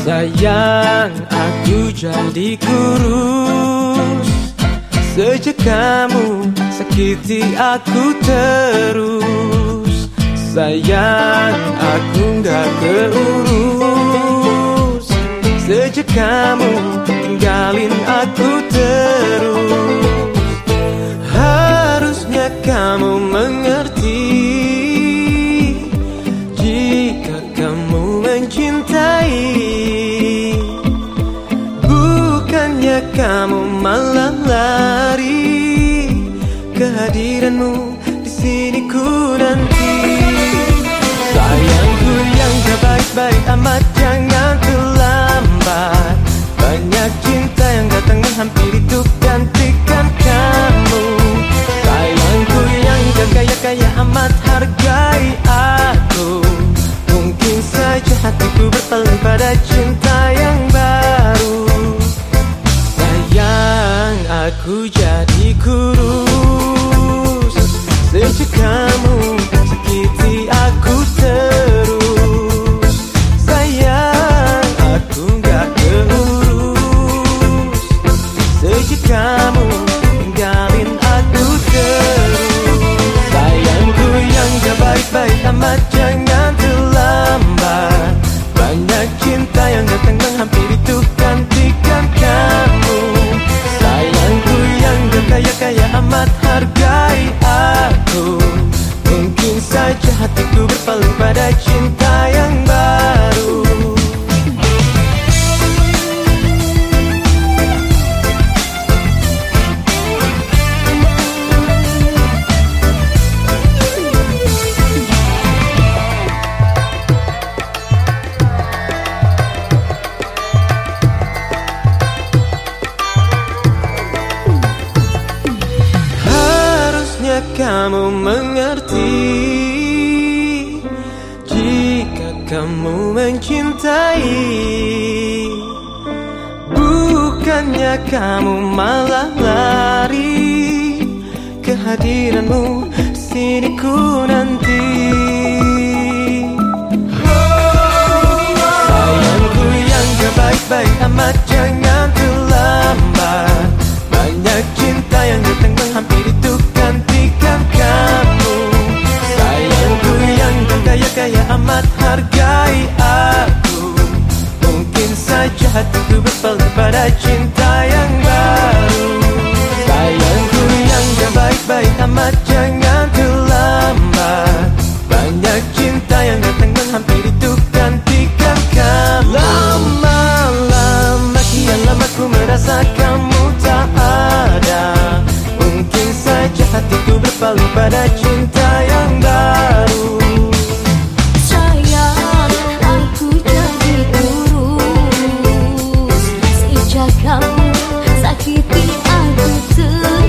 Sayang aku jadi kurus Sejak kamu sakiti aku terus. Sayang aku gak keurus. Sejak kamu tinggalin aku terus. Harusnya kamu mengerti Jika kamu mencintai kamu malah lari Kehadiranmu di sini ku nanti. Sayangku yang gak baik-baik amat jangan kurus Sejak kamu sakiti aku terus. Sayang aku gak keurus. Sejak kamu tinggalin aku terus. Sayangku yang gak baik-baik amat jangan terlambat. Banyak cinta yang datang kamu mengerti Jika kamu mencintai Bukannya kamu malah lari. Kehadiranmu sini ku nanti hatiku berpaling pada cinta yang baru. Sayangku yang terbaik baik-baik amat jangan terlambat. Banyak cinta yang datang dan hampir itu gantikan kamu. Lama-lama kian lama ku merasa kamu tak ada. Mungkin saja hatiku berpaling pada cinta sakiti aku terlalu